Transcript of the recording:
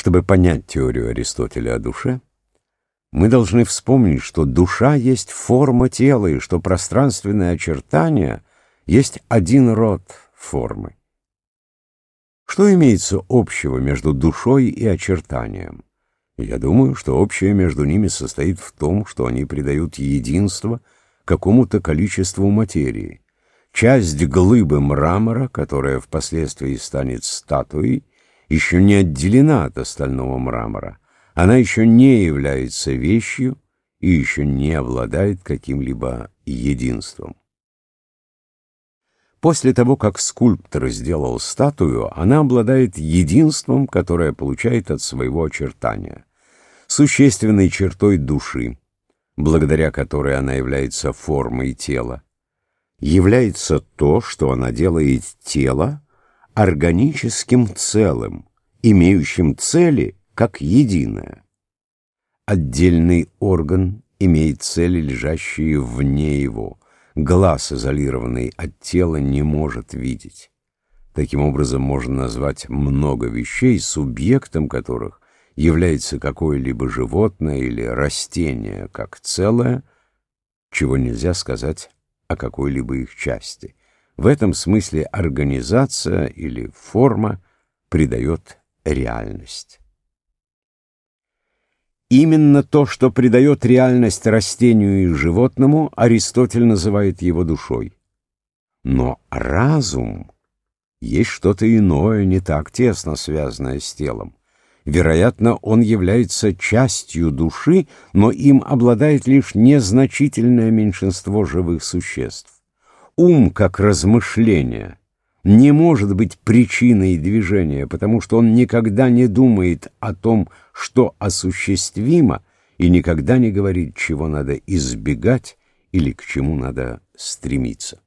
Чтобы понять теорию Аристотеля о душе, мы должны вспомнить, что душа есть форма тела, и что пространственные очертания есть один род формы. Что имеется общего между душой и очертанием? Я думаю, что общее между ними состоит в том, что они придают единство какому-то количеству материи. Часть глыбы мрамора, которая впоследствии станет статуей, еще не отделена от остального мрамора. Она еще не является вещью и еще не обладает каким-либо единством. После того, как скульптор сделал статую, она обладает единством, которое получает от своего очертания. Существенной чертой души, благодаря которой она является формой тела, является то, что она делает тело органическим целым, имеющим цели как единое. Отдельный орган имеет цели, лежащие вне его. Глаз, изолированный от тела, не может видеть. Таким образом, можно назвать много вещей, субъектом которых является какое-либо животное или растение как целое, чего нельзя сказать о какой-либо их части. В этом смысле организация или форма придает реальность. Именно то, что придает реальность растению и животному, Аристотель называет его душой. Но разум есть что-то иное, не так тесно связанное с телом. Вероятно, он является частью души, но им обладает лишь незначительное меньшинство живых существ. Ум, как размышление, не может быть причиной движения, потому что он никогда не думает о том, что осуществимо, и никогда не говорит, чего надо избегать или к чему надо стремиться.